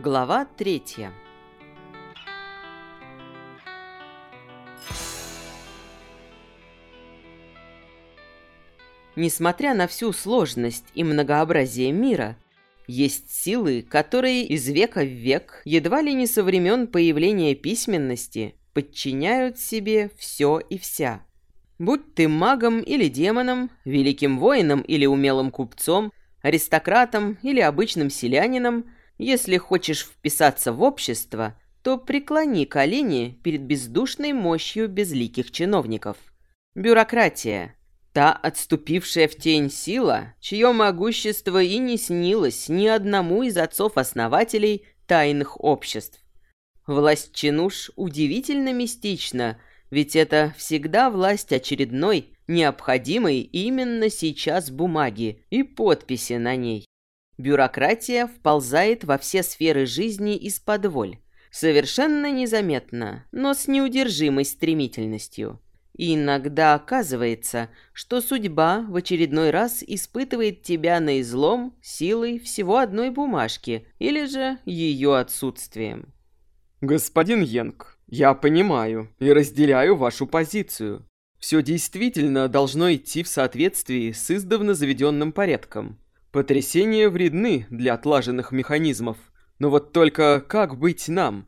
Глава третья Несмотря на всю сложность и многообразие мира, есть силы, которые из века в век, едва ли не со времен появления письменности, подчиняют себе все и вся. Будь ты магом или демоном, великим воином или умелым купцом, аристократом или обычным селянином, если хочешь вписаться в общество, то преклони колени перед бездушной мощью безликих чиновников. Бюрократия Та отступившая в тень сила, чье могущество и не снилось ни одному из отцов-основателей тайных обществ. Власть чинуш удивительно мистична, ведь это всегда власть очередной, необходимой именно сейчас бумаги и подписи на ней. Бюрократия вползает во все сферы жизни из-под воль. Совершенно незаметно, но с неудержимой стремительностью. И иногда оказывается, что судьба в очередной раз испытывает тебя на излом силой всего одной бумажки или же ее отсутствием. «Господин Йенг, я понимаю и разделяю вашу позицию. Все действительно должно идти в соответствии с издавна заведенным порядком. Потрясения вредны для отлаженных механизмов, но вот только как быть нам?»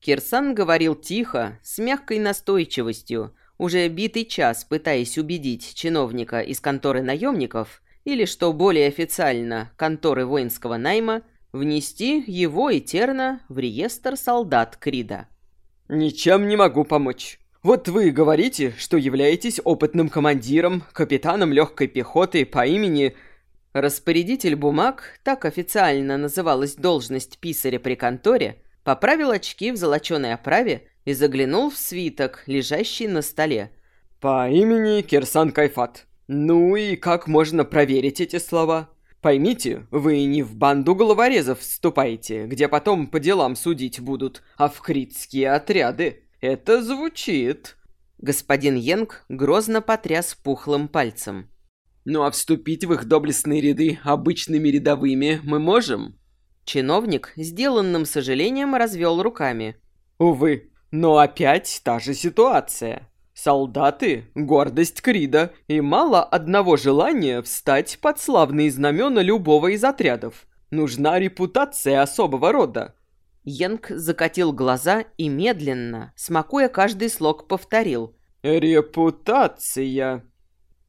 Кирсан говорил тихо, с мягкой настойчивостью, уже битый час пытаясь убедить чиновника из конторы наемников, или, что более официально, конторы воинского найма, внести его и Терна в реестр солдат Крида. «Ничем не могу помочь. Вот вы говорите, что являетесь опытным командиром, капитаном легкой пехоты по имени...» Распорядитель бумаг, так официально называлась должность писаря при конторе, поправил очки в золоченой оправе и заглянул в свиток, лежащий на столе. «По имени Кирсан Кайфат. Ну и как можно проверить эти слова? Поймите, вы не в банду головорезов вступаете, где потом по делам судить будут, а в критские отряды. Это звучит...» Господин Йенг грозно потряс пухлым пальцем. «Ну а вступить в их доблестные ряды обычными рядовыми мы можем?» Чиновник, сделанным сожалением, развел руками. «Увы, но опять та же ситуация. Солдаты – гордость Крида, и мало одного желания встать под славные знамена любого из отрядов. Нужна репутация особого рода. Йенг закатил глаза и медленно, смакуя каждый слог, повторил. «Репутация».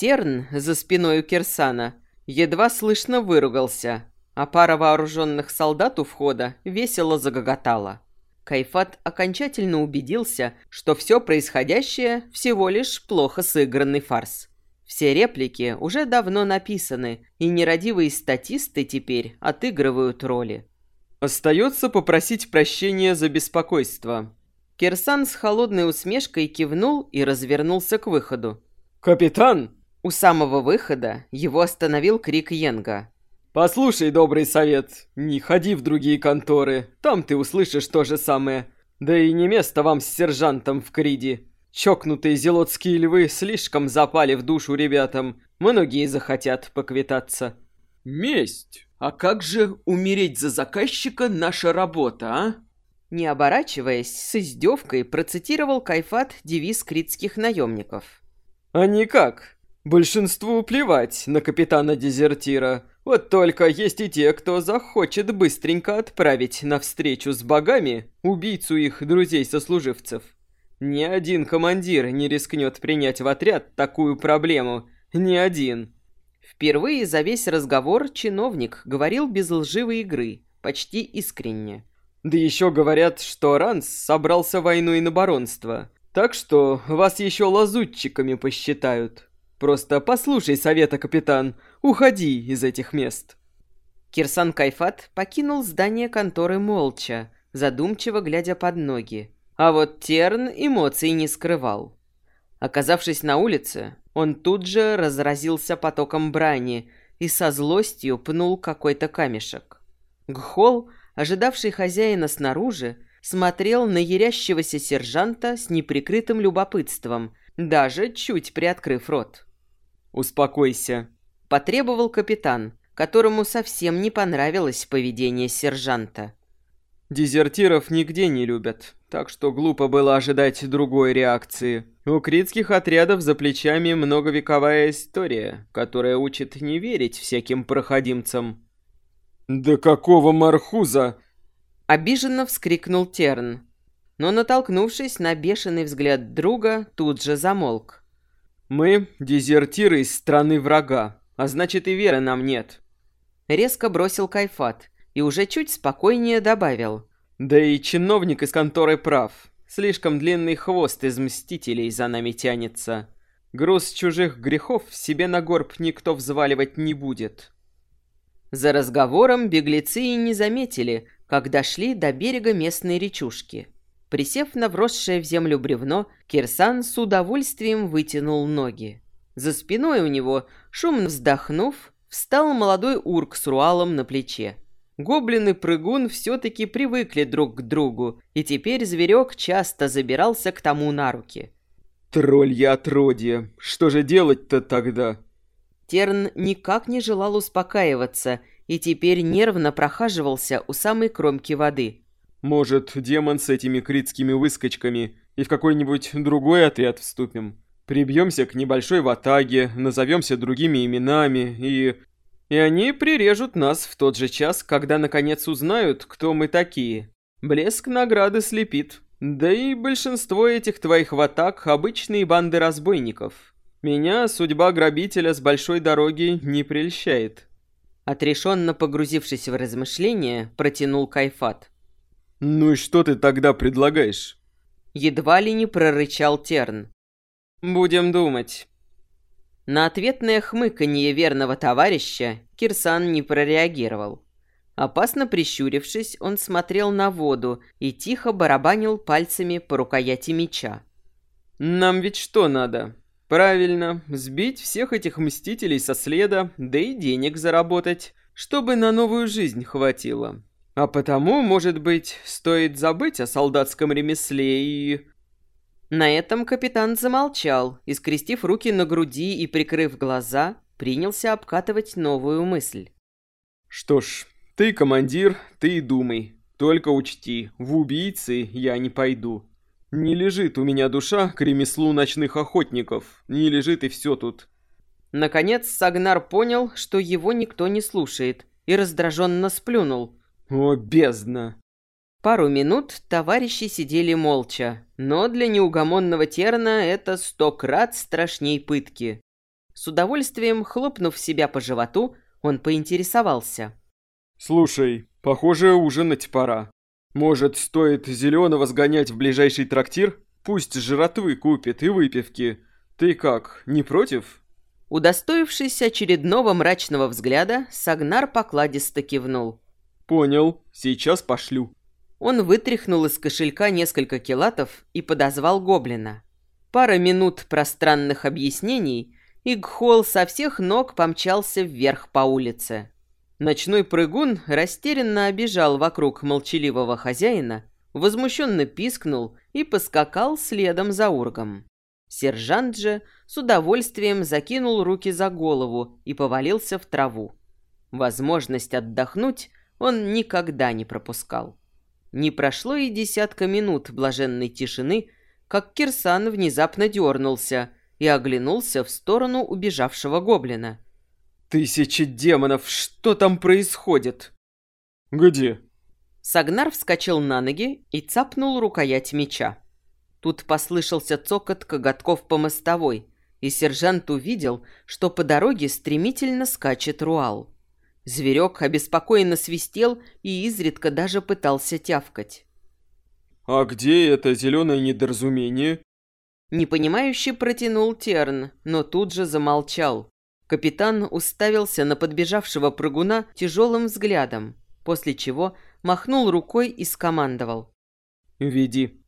Терн за спиной у Кирсана едва слышно выругался, а пара вооруженных солдат у входа весело загоготала. Кайфат окончательно убедился, что все происходящее всего лишь плохо сыгранный фарс. Все реплики уже давно написаны, и нерадивые статисты теперь отыгрывают роли. Остается попросить прощения за беспокойство. Кирсан с холодной усмешкой кивнул и развернулся к выходу. «Капитан!» У самого выхода его остановил крик Йенга. «Послушай, добрый совет, не ходи в другие конторы, там ты услышишь то же самое. Да и не место вам с сержантом в Криде. Чокнутые зелотские львы слишком запали в душу ребятам, многие захотят поквитаться». «Месть? А как же умереть за заказчика наша работа, а?» Не оборачиваясь, с издевкой процитировал Кайфат девиз критских наемников. «А никак. Большинству плевать на капитана-дезертира. Вот только есть и те, кто захочет быстренько отправить на встречу с богами убийцу их друзей-сослуживцев. Ни один командир не рискнет принять в отряд такую проблему. Ни один. Впервые за весь разговор чиновник говорил без лживой игры, почти искренне. Да еще говорят, что Ранс собрался войну и на баронство. Так что вас еще лазутчиками посчитают. Просто послушай совета, капитан. Уходи из этих мест. Кирсан Кайфат покинул здание конторы молча, задумчиво глядя под ноги. А вот Терн эмоций не скрывал. Оказавшись на улице, он тут же разразился потоком брани и со злостью пнул какой-то камешек. Гхол, ожидавший хозяина снаружи, смотрел на ярящегося сержанта с неприкрытым любопытством, даже чуть приоткрыв рот. «Успокойся», – потребовал капитан, которому совсем не понравилось поведение сержанта. Дезертиров нигде не любят, так что глупо было ожидать другой реакции. У критских отрядов за плечами многовековая история, которая учит не верить всяким проходимцам. «Да какого мархуза?» Обиженно вскрикнул Терн, но, натолкнувшись на бешеный взгляд друга, тут же замолк. «Мы — дезертиры из страны врага, а значит и веры нам нет». Резко бросил Кайфат и уже чуть спокойнее добавил. «Да и чиновник из конторы прав. Слишком длинный хвост из мстителей за нами тянется. Груз чужих грехов себе на горб никто взваливать не будет». За разговором беглецы и не заметили, как дошли до берега местной речушки. Присев на вросшее в землю бревно, Кирсан с удовольствием вытянул ноги. За спиной у него, шумно вздохнув, встал молодой урк с руалом на плече. Гоблин и прыгун все-таки привыкли друг к другу, и теперь зверек часто забирался к тому на руки. «Троллья отродье! Что же делать-то тогда?» Терн никак не желал успокаиваться и теперь нервно прохаживался у самой кромки воды. «Может, демон с этими критскими выскочками и в какой-нибудь другой отряд вступим? Прибьемся к небольшой ватаге, назовемся другими именами и... И они прирежут нас в тот же час, когда наконец узнают, кто мы такие. Блеск награды слепит. Да и большинство этих твоих ватаг — обычные банды разбойников. Меня судьба грабителя с большой дороги не прельщает». Отрешенно погрузившись в размышления, протянул Кайфат. «Ну и что ты тогда предлагаешь?» Едва ли не прорычал Терн. «Будем думать». На ответное хмыканье верного товарища Кирсан не прореагировал. Опасно прищурившись, он смотрел на воду и тихо барабанил пальцами по рукояти меча. «Нам ведь что надо? Правильно, сбить всех этих мстителей со следа, да и денег заработать, чтобы на новую жизнь хватило. А потому, может быть, стоит забыть о солдатском ремесле и... На этом капитан замолчал и, скрестив руки на груди и прикрыв глаза, принялся обкатывать новую мысль. «Что ж, ты командир, ты и думай. Только учти, в убийцы я не пойду. Не лежит у меня душа к ремеслу ночных охотников, не лежит и все тут». Наконец Сагнар понял, что его никто не слушает, и раздраженно сплюнул. «О, бездна!» Пару минут товарищи сидели молча, но для неугомонного Терна это сто крат страшней пытки. С удовольствием хлопнув себя по животу, он поинтересовался. «Слушай, похоже, ужинать пора. Может, стоит Зеленого сгонять в ближайший трактир? Пусть жратвы купит и выпивки. Ты как, не против?» Удостоившись очередного мрачного взгляда, Сагнар покладисто кивнул. «Понял, сейчас пошлю». Он вытряхнул из кошелька несколько килатов и подозвал гоблина. Пара минут пространных объяснений, и Гхол со всех ног помчался вверх по улице. Ночной прыгун растерянно обежал вокруг молчаливого хозяина, возмущенно пискнул и поскакал следом за ургом. Сержант же с удовольствием закинул руки за голову и повалился в траву. Возможность отдохнуть он никогда не пропускал. Не прошло и десятка минут блаженной тишины, как Кирсан внезапно дернулся и оглянулся в сторону убежавшего гоблина. «Тысячи демонов! Что там происходит?» «Где?» Сагнар вскочил на ноги и цапнул рукоять меча. Тут послышался цокот коготков по мостовой, и сержант увидел, что по дороге стремительно скачет Руал. Зверек обеспокоенно свистел и изредка даже пытался тявкать. «А где это зеленое недоразумение?» Непонимающе протянул Терн, но тут же замолчал. Капитан уставился на подбежавшего прыгуна тяжелым взглядом, после чего махнул рукой и скомандовал. «Веди».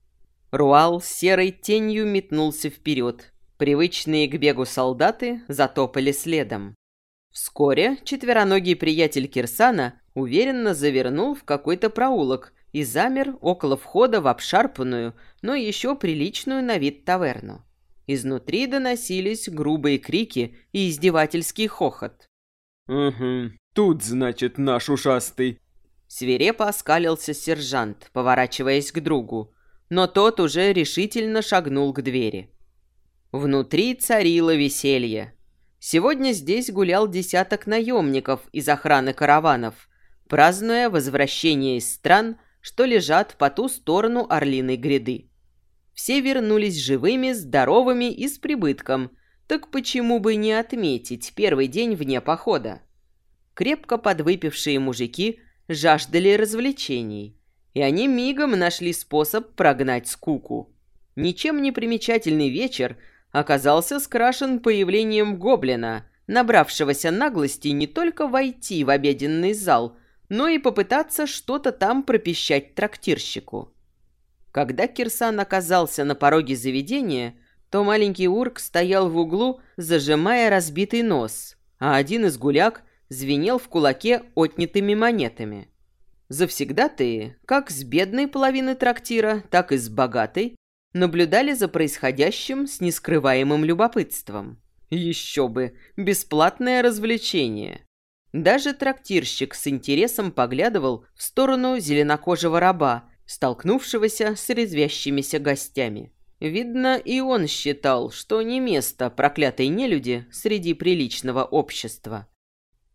Руал серой тенью метнулся вперед. Привычные к бегу солдаты затопали следом. Вскоре четвероногий приятель Кирсана уверенно завернул в какой-то проулок и замер около входа в обшарпанную, но еще приличную на вид таверну. Изнутри доносились грубые крики и издевательский хохот. «Угу, тут, значит, наш ушастый». Свирепо оскалился сержант, поворачиваясь к другу, но тот уже решительно шагнул к двери. Внутри царило веселье. Сегодня здесь гулял десяток наемников из охраны караванов, празднуя возвращение из стран, что лежат по ту сторону Орлиной гряды. Все вернулись живыми, здоровыми и с прибытком, так почему бы не отметить первый день вне похода? Крепко подвыпившие мужики жаждали развлечений, и они мигом нашли способ прогнать скуку. Ничем не примечательный вечер – оказался скрашен появлением гоблина, набравшегося наглости не только войти в обеденный зал, но и попытаться что-то там пропищать трактирщику. Когда Кирсан оказался на пороге заведения, то маленький урк стоял в углу, зажимая разбитый нос, а один из гуляк звенел в кулаке отнятыми монетами. Завсегдатые, как с бедной половины трактира, так и с богатой, наблюдали за происходящим с нескрываемым любопытством. Еще бы, бесплатное развлечение. Даже трактирщик с интересом поглядывал в сторону зеленокожего раба, столкнувшегося с резвящимися гостями. Видно, и он считал, что не место проклятой нелюди среди приличного общества.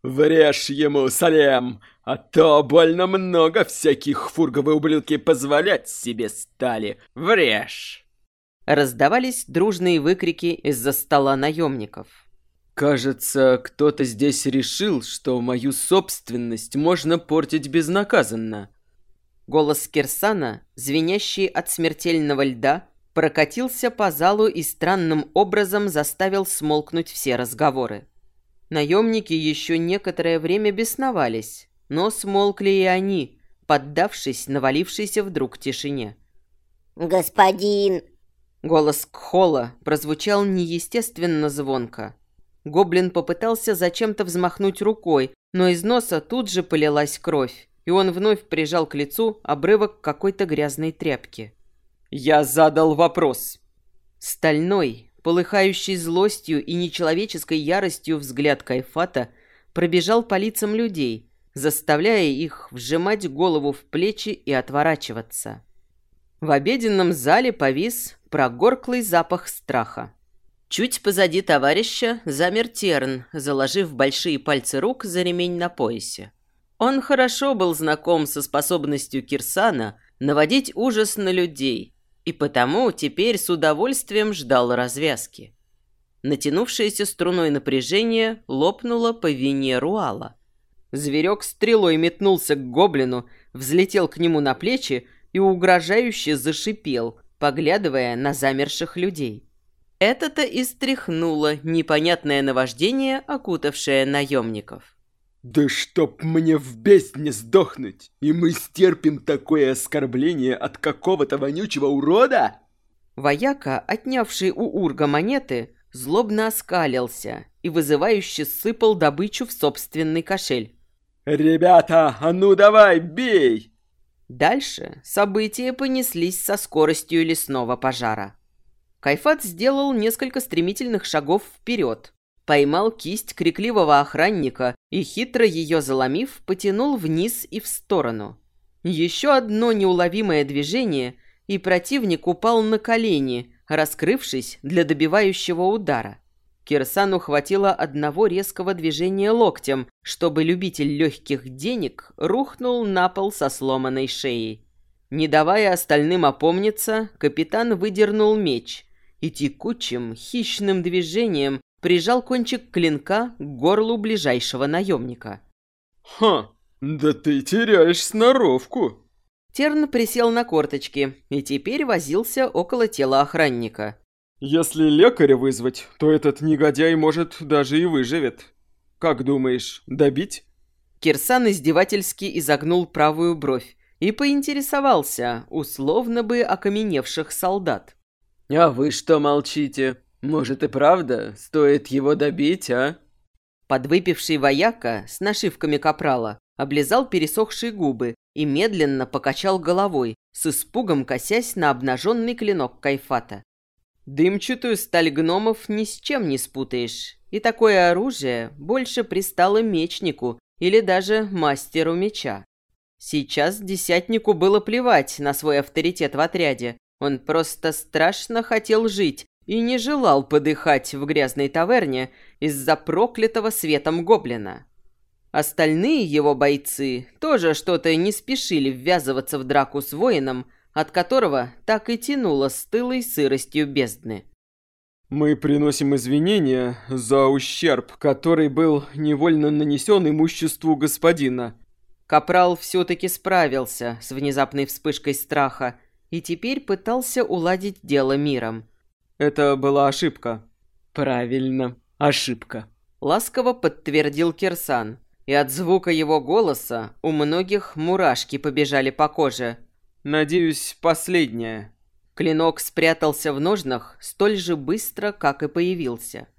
«Врежь ему, Салем, а то больно много всяких фурговые ублюдки позволять себе стали. Врежь!» Раздавались дружные выкрики из-за стола наемников. «Кажется, кто-то здесь решил, что мою собственность можно портить безнаказанно». Голос Кирсана, звенящий от смертельного льда, прокатился по залу и странным образом заставил смолкнуть все разговоры. Наемники еще некоторое время бесновались, но смолкли и они, поддавшись навалившейся вдруг тишине. «Господин!» Голос Кхола прозвучал неестественно звонко. Гоблин попытался зачем-то взмахнуть рукой, но из носа тут же полилась кровь, и он вновь прижал к лицу обрывок какой-то грязной тряпки. «Я задал вопрос». Стальной, Полыхающий злостью и нечеловеческой яростью взгляд Кайфата пробежал по лицам людей, заставляя их вжимать голову в плечи и отворачиваться. В обеденном зале повис прогорклый запах страха. Чуть позади товарища замер Терн, заложив большие пальцы рук за ремень на поясе. Он хорошо был знаком со способностью Кирсана наводить ужас на людей – и потому теперь с удовольствием ждал развязки. Натянувшееся струной напряжение лопнуло по вине Руала. Зверек стрелой метнулся к гоблину, взлетел к нему на плечи и угрожающе зашипел, поглядывая на замерших людей. Это-то и стряхнуло непонятное наваждение, окутавшее наемников. «Да чтоб мне в бездне сдохнуть, и мы стерпим такое оскорбление от какого-то вонючего урода?» Вояка, отнявший у Урга монеты, злобно оскалился и вызывающе сыпал добычу в собственный кошель. «Ребята, а ну давай, бей!» Дальше события понеслись со скоростью лесного пожара. Кайфат сделал несколько стремительных шагов вперед, поймал кисть крикливого охранника и, хитро ее заломив, потянул вниз и в сторону. Еще одно неуловимое движение, и противник упал на колени, раскрывшись для добивающего удара. Кирсану хватило одного резкого движения локтем, чтобы любитель легких денег рухнул на пол со сломанной шеей. Не давая остальным опомниться, капитан выдернул меч и текучим, хищным движением прижал кончик клинка к горлу ближайшего наемника. «Ха, да ты теряешь сноровку!» Терн присел на корточки и теперь возился около тела охранника. «Если лекаря вызвать, то этот негодяй, может, даже и выживет. Как думаешь, добить?» Кирсан издевательски изогнул правую бровь и поинтересовался, условно бы окаменевших солдат. «А вы что молчите?» Может и правда, стоит его добить, а? Подвыпивший вояка с нашивками капрала облизал пересохшие губы и медленно покачал головой, с испугом косясь на обнаженный клинок Кайфата. Дымчатую сталь гномов ни с чем не спутаешь, и такое оружие больше пристало мечнику или даже мастеру меча. Сейчас десятнику было плевать на свой авторитет в отряде. Он просто страшно хотел жить и не желал подыхать в грязной таверне из-за проклятого светом гоблина. Остальные его бойцы тоже что-то не спешили ввязываться в драку с воином, от которого так и тянуло стылой сыростью бездны. «Мы приносим извинения за ущерб, который был невольно нанесен имуществу господина». Капрал все-таки справился с внезапной вспышкой страха и теперь пытался уладить дело миром. «Это была ошибка». «Правильно, ошибка», — ласково подтвердил Кирсан и от звука его голоса у многих мурашки побежали по коже. «Надеюсь, последняя». Клинок спрятался в ножнах столь же быстро, как и появился.